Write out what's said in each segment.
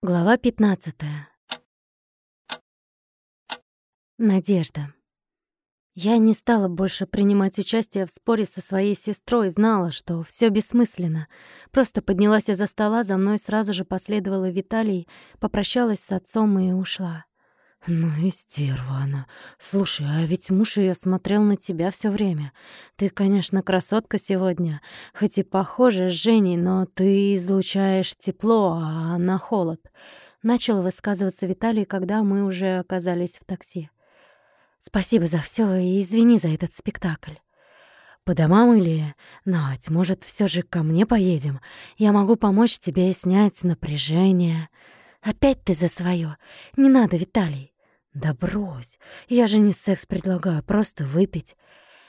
Глава 15. Надежда. Я не стала больше принимать участие в споре со своей сестрой, знала, что все бессмысленно. Просто поднялась из-за стола, за мной сразу же последовала Виталий, попрощалась с отцом и ушла. «Ну и стерва она. Слушай, а ведь муж ее смотрел на тебя все время. Ты, конечно, красотка сегодня, хоть и похожа с Женей, но ты излучаешь тепло, а она холод». Начал высказываться Виталий, когда мы уже оказались в такси. «Спасибо за все и извини за этот спектакль». «По домам или... Надь, может, все же ко мне поедем? Я могу помочь тебе снять напряжение». Опять ты за свое. Не надо, Виталий. Да брось. Я же не секс предлагаю, просто выпить.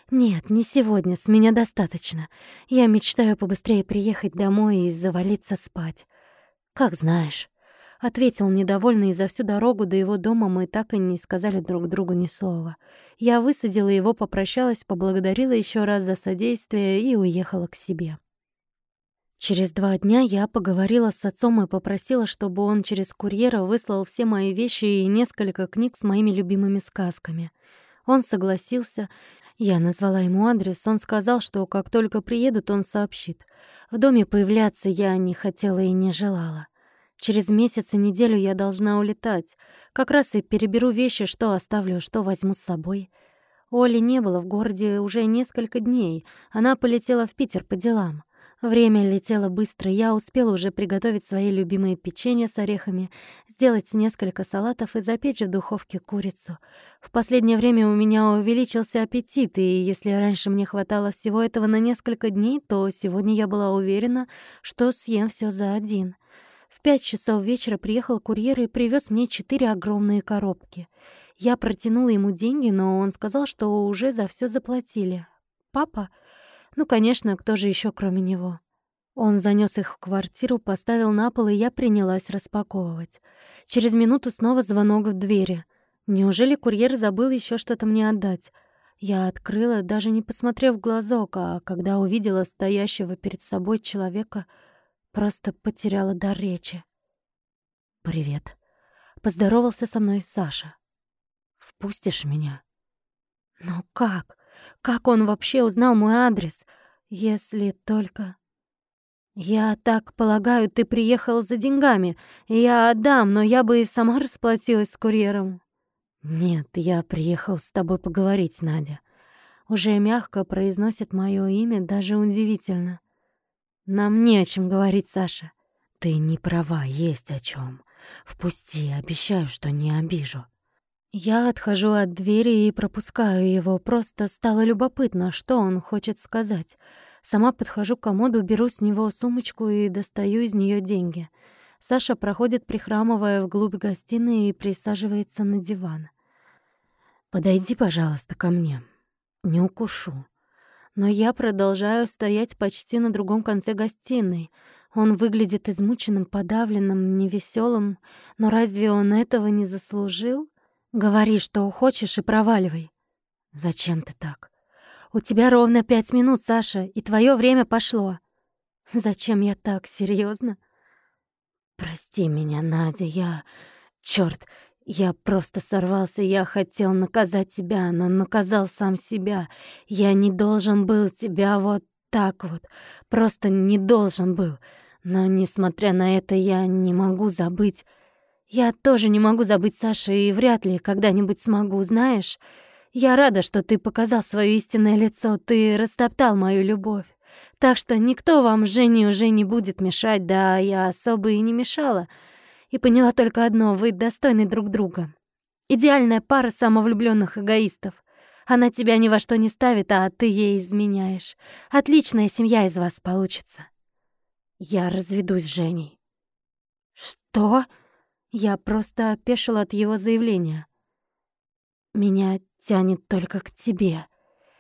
Нет, не сегодня, с меня достаточно. Я мечтаю побыстрее приехать домой и завалиться спать. Как знаешь. Ответил недовольный, и за всю дорогу до его дома мы так и не сказали друг другу ни слова. Я высадила его, попрощалась, поблагодарила еще раз за содействие и уехала к себе. Через два дня я поговорила с отцом и попросила, чтобы он через курьера выслал все мои вещи и несколько книг с моими любимыми сказками. Он согласился. Я назвала ему адрес. Он сказал, что как только приедут, он сообщит. В доме появляться я не хотела и не желала. Через месяц и неделю я должна улетать. Как раз и переберу вещи, что оставлю, что возьму с собой. Оли не было в городе уже несколько дней. Она полетела в Питер по делам. Время летело быстро, я успела уже приготовить свои любимые печенья с орехами, сделать несколько салатов и запечь в духовке курицу. В последнее время у меня увеличился аппетит, и если раньше мне хватало всего этого на несколько дней, то сегодня я была уверена, что съем все за один. В пять часов вечера приехал курьер и привез мне четыре огромные коробки. Я протянула ему деньги, но он сказал, что уже за все заплатили. «Папа?» Ну, конечно, кто же еще, кроме него? Он занес их в квартиру, поставил на пол, и я принялась распаковывать. Через минуту снова звонок в двери. Неужели курьер забыл еще что-то мне отдать? Я открыла, даже не посмотрев в глазок, а когда увидела стоящего перед собой человека, просто потеряла дар речи. «Привет», — поздоровался со мной Саша. «Впустишь меня?» «Но как? Как он вообще узнал мой адрес? Если только... «Я так полагаю, ты приехал за деньгами. Я отдам, но я бы и сама расплатилась с курьером». «Нет, я приехал с тобой поговорить, Надя». Уже мягко произносит мое имя, даже удивительно. «Нам не о чем говорить, Саша». «Ты не права, есть о чем. Впусти, обещаю, что не обижу». Я отхожу от двери и пропускаю его. Просто стало любопытно, что он хочет сказать. Сама подхожу к комоду, беру с него сумочку и достаю из нее деньги. Саша проходит, прихрамывая вглубь гостиной и присаживается на диван. «Подойди, пожалуйста, ко мне. Не укушу». Но я продолжаю стоять почти на другом конце гостиной. Он выглядит измученным, подавленным, невеселым. Но разве он этого не заслужил? Говори, что хочешь, и проваливай. Зачем ты так? У тебя ровно пять минут, Саша, и твое время пошло. Зачем я так, серьезно? Прости меня, Надя, я... Чёрт, я просто сорвался, я хотел наказать тебя, но наказал сам себя. Я не должен был тебя вот так вот, просто не должен был. Но, несмотря на это, я не могу забыть я тоже не могу забыть Сашу и вряд ли когда-нибудь смогу, знаешь? Я рада, что ты показал свое истинное лицо, ты растоптал мою любовь. Так что никто вам с Женей уже не будет мешать, да я особо и не мешала. И поняла только одно — вы достойны друг друга. Идеальная пара самовлюбленных эгоистов. Она тебя ни во что не ставит, а ты ей изменяешь. Отличная семья из вас получится. Я разведусь с Женей. Что? Я просто опешила от его заявления. «Меня тянет только к тебе.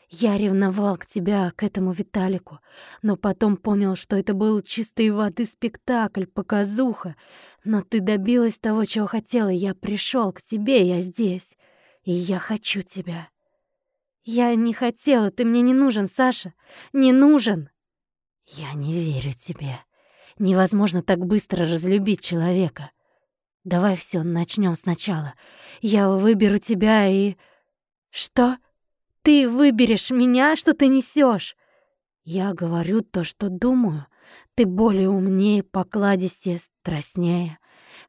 Я ревновал к тебя, к этому Виталику, но потом понял, что это был чистой воды спектакль, показуха. Но ты добилась того, чего хотела, я пришел к тебе, я здесь, и я хочу тебя». «Я не хотела, ты мне не нужен, Саша, не нужен!» «Я не верю тебе. Невозможно так быстро разлюбить человека». Давай все начнем сначала. Я выберу тебя и... Что? Ты выберешь меня? Что ты несешь? Я говорю то, что думаю. Ты более умнее, покладистее, страстнее.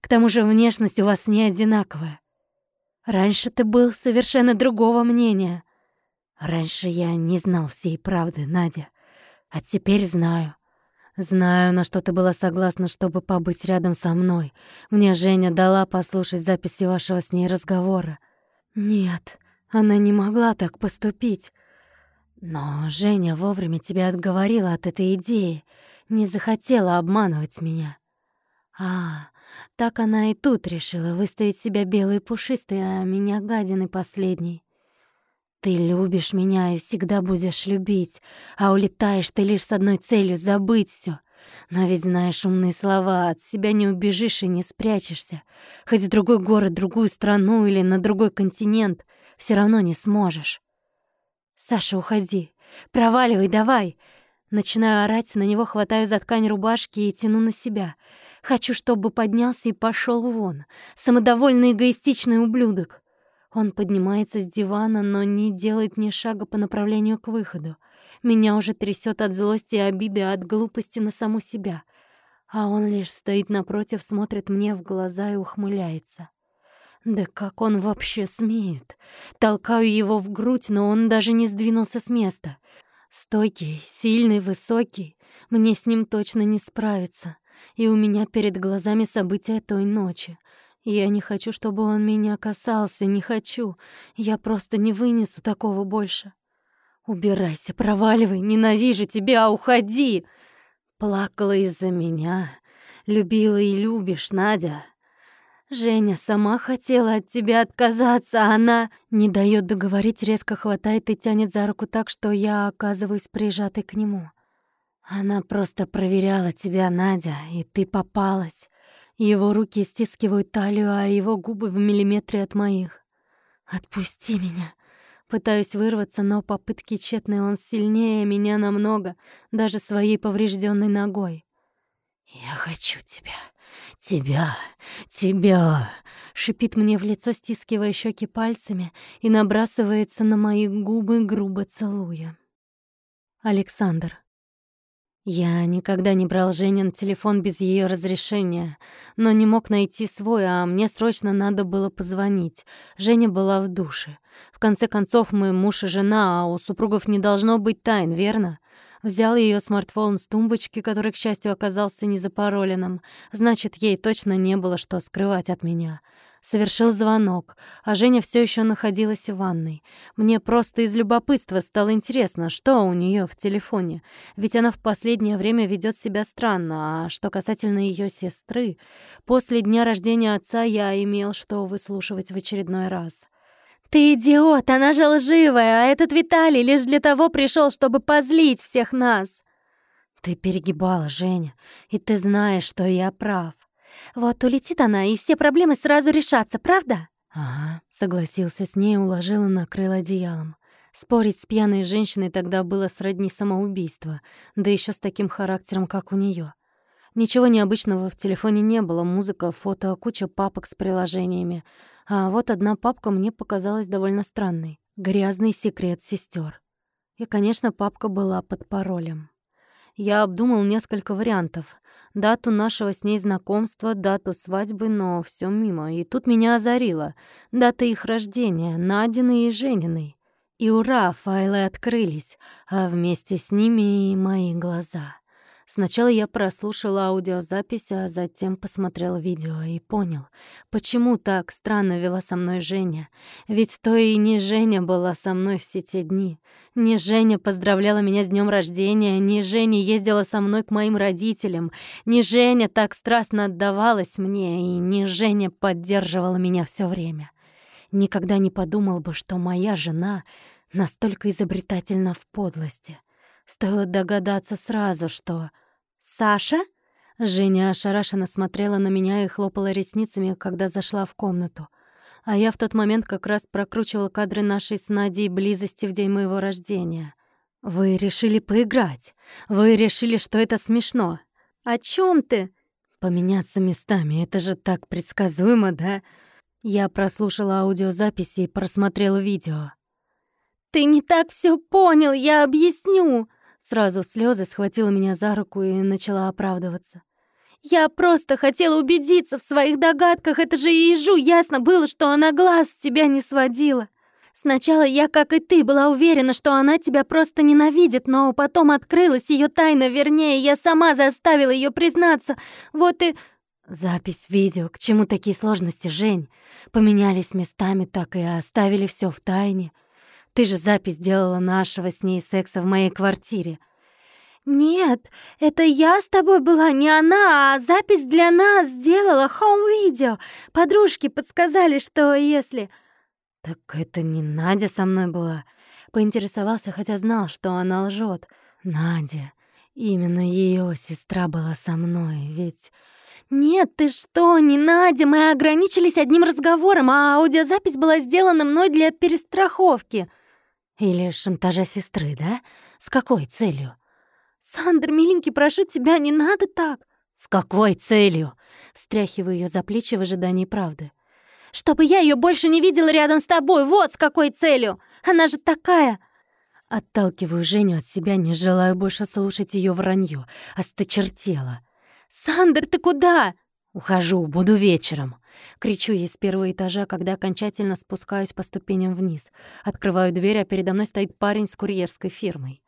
К тому же внешность у вас не одинаковая. Раньше ты был совершенно другого мнения. Раньше я не знал всей правды, Надя. А теперь знаю. Знаю, на что ты была согласна, чтобы побыть рядом со мной. Мне Женя дала послушать записи вашего с ней разговора. Нет, она не могла так поступить. Но Женя вовремя тебя отговорила от этой идеи, не захотела обманывать меня. А, так она и тут решила выставить себя белой и пушистой, а меня гадиной последней. Ты любишь меня и всегда будешь любить, а улетаешь ты лишь с одной целью — забыть все. Но ведь знаешь умные слова, от себя не убежишь и не спрячешься. Хоть в другой город, другую страну или на другой континент, все равно не сможешь. «Саша, уходи! Проваливай, давай!» Начинаю орать, на него хватаю за ткань рубашки и тяну на себя. Хочу, чтобы поднялся и пошел вон. Самодовольный эгоистичный ублюдок. Он поднимается с дивана, но не делает ни шага по направлению к выходу. Меня уже трясет от злости и обиды, от глупости на саму себя. А он лишь стоит напротив, смотрит мне в глаза и ухмыляется. Да как он вообще смеет? Толкаю его в грудь, но он даже не сдвинулся с места. Стойкий, сильный, высокий. Мне с ним точно не справиться. И у меня перед глазами события той ночи. Я не хочу, чтобы он меня касался, не хочу. Я просто не вынесу такого больше. Убирайся, проваливай, ненавижу тебя, уходи. Плакала из-за меня. Любила и любишь, Надя. Женя сама хотела от тебя отказаться, а она не дает договорить, резко хватает и тянет за руку так, что я оказываюсь прижатой к нему. Она просто проверяла тебя, Надя, и ты попалась. Его руки стискивают талию, а его губы в миллиметре от моих. «Отпусти меня!» Пытаюсь вырваться, но попытки тщетные, он сильнее меня намного, даже своей поврежденной ногой. «Я хочу тебя, тебя, тебя!» Шипит мне в лицо, стискивая щеки пальцами, и набрасывается на мои губы, грубо целуя. Александр. Я никогда не брал Женин телефон без ее разрешения, но не мог найти свой, а мне срочно надо было позвонить. Женя была в душе. В конце концов, мы муж и жена, а у супругов не должно быть тайн, верно? Взял ее смартфон с тумбочки, который, к счастью, оказался не запароленным. Значит, ей точно не было что скрывать от меня совершил звонок, а Женя все еще находилась в ванной. Мне просто из любопытства стало интересно, что у нее в телефоне, ведь она в последнее время ведет себя странно, а что касательно ее сестры, после дня рождения отца я имел что выслушивать в очередной раз. «Ты идиот, она же лживая, а этот Виталий лишь для того пришел, чтобы позлить всех нас!» «Ты перегибала, Женя, и ты знаешь, что я прав. Вот улетит она, и все проблемы сразу решатся, правда?» «Ага», — согласился с ней, уложил и накрыл одеялом. Спорить с пьяной женщиной тогда было сродни самоубийства, да еще с таким характером, как у нее. Ничего необычного в телефоне не было, музыка, фото, куча папок с приложениями. А вот одна папка мне показалась довольно странной. «Грязный секрет сестер. И, конечно, папка была под паролем. Я обдумал несколько вариантов дату нашего с ней знакомства, дату свадьбы, но все мимо. И тут меня озарило. Дата их рождения, Надины и Жениной. И ура, файлы открылись, а вместе с ними и мои глаза. Сначала я прослушала аудиозапись, а затем посмотрела видео и понял, почему так странно вела со мной Женя. Ведь то и не Женя была со мной все те дни. Не Женя поздравляла меня с днем рождения, не Женя ездила со мной к моим родителям, не Женя так страстно отдавалась мне, и не Женя поддерживала меня все время. Никогда не подумал бы, что моя жена настолько изобретательна в подлости. Стоило догадаться сразу, что «Саша?» Женя ошарашенно смотрела на меня и хлопала ресницами, когда зашла в комнату. А я в тот момент как раз прокручивала кадры нашей с Надей близости в день моего рождения. «Вы решили поиграть. Вы решили, что это смешно». «О чем ты?» Поменяться местами — это же так предсказуемо, да? Я прослушала аудиозаписи и просмотрела видео. «Ты не так все понял, я объясню!» Сразу слезы схватила меня за руку и начала оправдываться. «Я просто хотела убедиться в своих догадках, это же и ежу ясно было, что она глаз с тебя не сводила. Сначала я, как и ты, была уверена, что она тебя просто ненавидит, но потом открылась ее тайна, вернее, я сама заставила ее признаться. Вот и...» «Запись видео, к чему такие сложности, Жень? Поменялись местами, так и оставили все в тайне. Ты же запись делала нашего с ней секса в моей квартире». «Нет, это я с тобой была, не она, а запись для нас сделала, хоум-видео. Подружки подсказали, что если...» «Так это не Надя со мной была?» Поинтересовался, хотя знал, что она лжет. «Надя, именно ее сестра была со мной, ведь...» «Нет, ты что, не Надя, мы ограничились одним разговором, а аудиозапись была сделана мной для перестраховки». «Или шантажа сестры, да? С какой целью?» «Сандр, миленький, прошу тебя, не надо так!» «С какой целью?» Стряхиваю ее за плечи в ожидании правды. «Чтобы я ее больше не видела рядом с тобой, вот с какой целью! Она же такая!» Отталкиваю Женю от себя, не желаю больше слушать ее вранье. Осточертела. «Сандер, ты куда?» «Ухожу, буду вечером». Кричу ей с первого этажа, когда окончательно спускаюсь по ступеням вниз. Открываю дверь, а передо мной стоит парень с курьерской фирмой.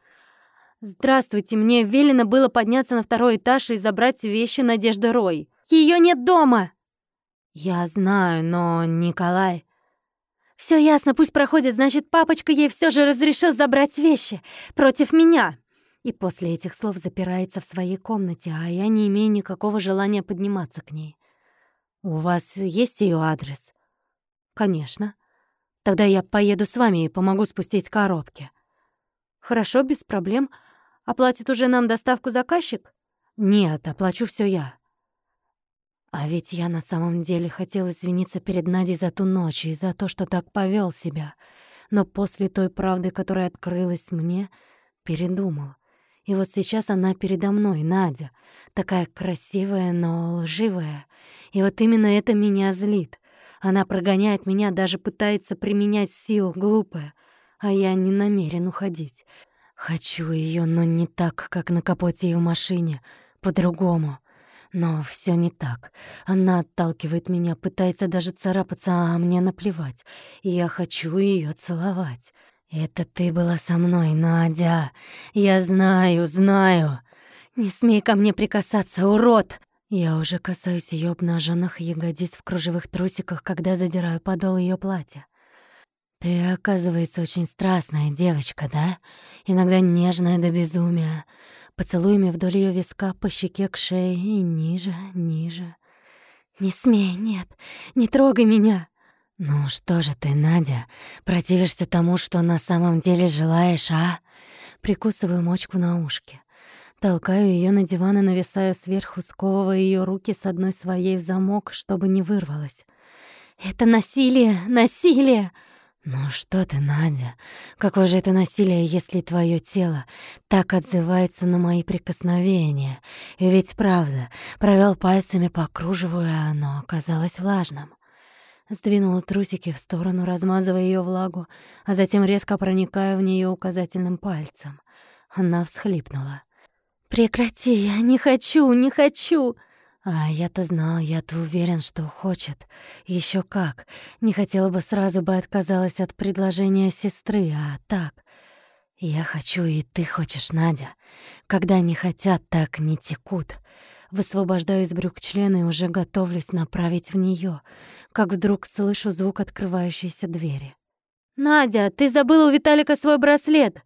«Здравствуйте, мне велено было подняться на второй этаж и забрать вещи Надежды Рой. Ее нет дома!» «Я знаю, но Николай...» Все ясно, пусть проходит, значит, папочка ей все же разрешил забрать вещи. Против меня!» И после этих слов запирается в своей комнате, а я не имею никакого желания подниматься к ней. «У вас есть ее адрес?» «Конечно. Тогда я поеду с вами и помогу спустить коробки». «Хорошо, без проблем. Оплатит уже нам доставку заказчик? Нет, оплачу все я. А ведь я на самом деле хотел извиниться перед Надей за ту ночь и за то, что так повел себя. Но после той правды, которая открылась мне, передумал. И вот сейчас она передо мной, Надя, такая красивая, но лживая. И вот именно это меня злит. Она прогоняет меня, даже пытается применять силу, глупая. А я не намерен уходить. Хочу ее, но не так, как на капоте ее машине, по-другому. Но все не так. Она отталкивает меня, пытается даже царапаться, а мне наплевать. И я хочу ее целовать. Это ты была со мной, Надя. Я знаю, знаю. Не смей ко мне прикасаться, урод. Я уже касаюсь ее обнаженных ягодиц в кружевых трусиках, когда задираю подол ее платья. «Ты, оказывается, очень страстная девочка, да? Иногда нежная до безумия. Поцелуями вдоль ее виска по щеке к шее и ниже, ниже. Не смей, нет, не трогай меня!» «Ну что же ты, Надя, противишься тому, что на самом деле желаешь, а?» Прикусываю мочку на ушке. Толкаю ее на диван и нависаю сверху, сковывая ее руки с одной своей в замок, чтобы не вырвалась. «Это насилие! Насилие!» «Ну что ты, Надя, какое же это насилие, если твое тело так отзывается на мои прикосновения? И ведь правда, провел пальцами по кружеву, и оно оказалось влажным». Сдвинула трусики в сторону, размазывая ее влагу, а затем резко проникая в нее указательным пальцем. Она всхлипнула. «Прекрати, я не хочу, не хочу!» А я-то знал, я-то уверен, что хочет. Еще как. Не хотела бы сразу бы отказалась от предложения сестры, а так. Я хочу, и ты хочешь, Надя. Когда не хотят, так не текут. Высвобождаю из брюк члена и уже готовлюсь направить в нее, как вдруг слышу звук открывающейся двери. «Надя, ты забыла у Виталика свой браслет!»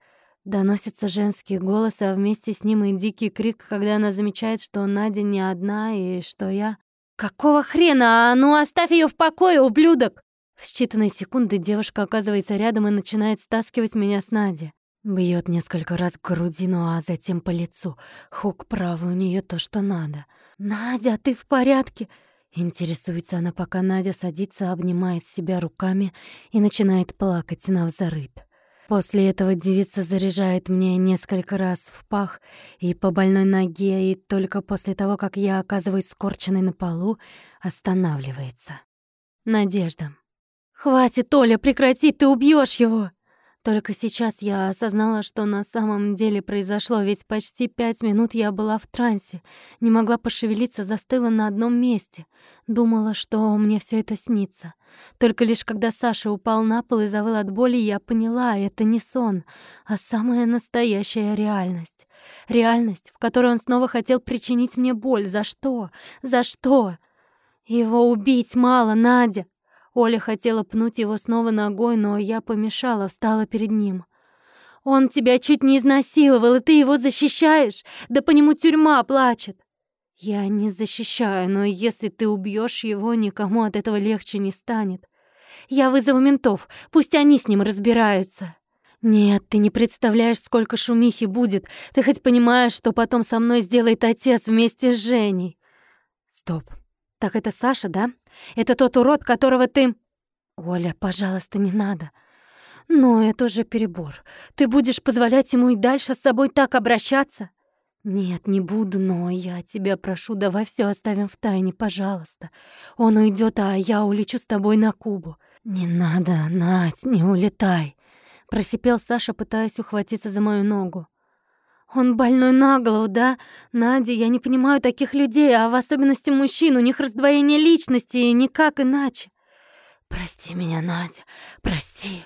Доносится женский голос, а вместе с ним и дикий крик, когда она замечает, что Надя не одна и что я... «Какого хрена? А ну оставь ее в покое, ублюдок!» В считанные секунды девушка оказывается рядом и начинает стаскивать меня с Нади. Бьет несколько раз к грудину, а затем по лицу. Хук правый у нее то, что надо. «Надя, ты в порядке?» Интересуется она, пока Надя садится, обнимает себя руками и начинает плакать на взрыд. После этого девица заряжает мне несколько раз в пах и по больной ноге, и только после того, как я оказываюсь скорченной на полу, останавливается. Надежда. «Хватит, Оля, прекрати, ты убьешь его!» Только сейчас я осознала, что на самом деле произошло, ведь почти пять минут я была в трансе, не могла пошевелиться, застыла на одном месте. Думала, что мне все это снится. Только лишь когда Саша упал на пол и завыл от боли, я поняла, это не сон, а самая настоящая реальность. Реальность, в которой он снова хотел причинить мне боль. За что? За что? Его убить мало, Надя. Оля хотела пнуть его снова ногой, но я помешала, встала перед ним. «Он тебя чуть не изнасиловал, и ты его защищаешь? Да по нему тюрьма плачет!» «Я не защищаю, но если ты убьешь его, никому от этого легче не станет. Я вызову ментов, пусть они с ним разбираются». «Нет, ты не представляешь, сколько шумихи будет. Ты хоть понимаешь, что потом со мной сделает отец вместе с Женей?» «Стоп. Так это Саша, да? Это тот урод, которого ты...» «Оля, пожалуйста, не надо. Но это уже перебор. Ты будешь позволять ему и дальше с собой так обращаться?» «Нет, не буду, но я тебя прошу, давай все оставим в тайне, пожалуйста. Он уйдет, а я улечу с тобой на Кубу». «Не надо, Надь, не улетай», — просипел Саша, пытаясь ухватиться за мою ногу. Он больной на голову, да? Надя, я не понимаю таких людей, а в особенности мужчин. У них раздвоение личности, и никак иначе. Прости меня, Надя, прости.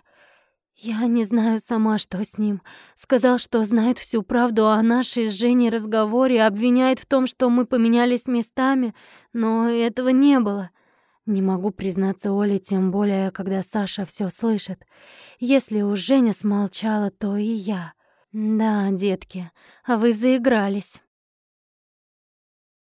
Я не знаю сама, что с ним. Сказал, что знает всю правду о нашей с Женей разговоре, обвиняет в том, что мы поменялись местами, но этого не было. Не могу признаться Оле, тем более, когда Саша все слышит. Если уж Женя смолчала, то и я. «Да, детки, а вы заигрались».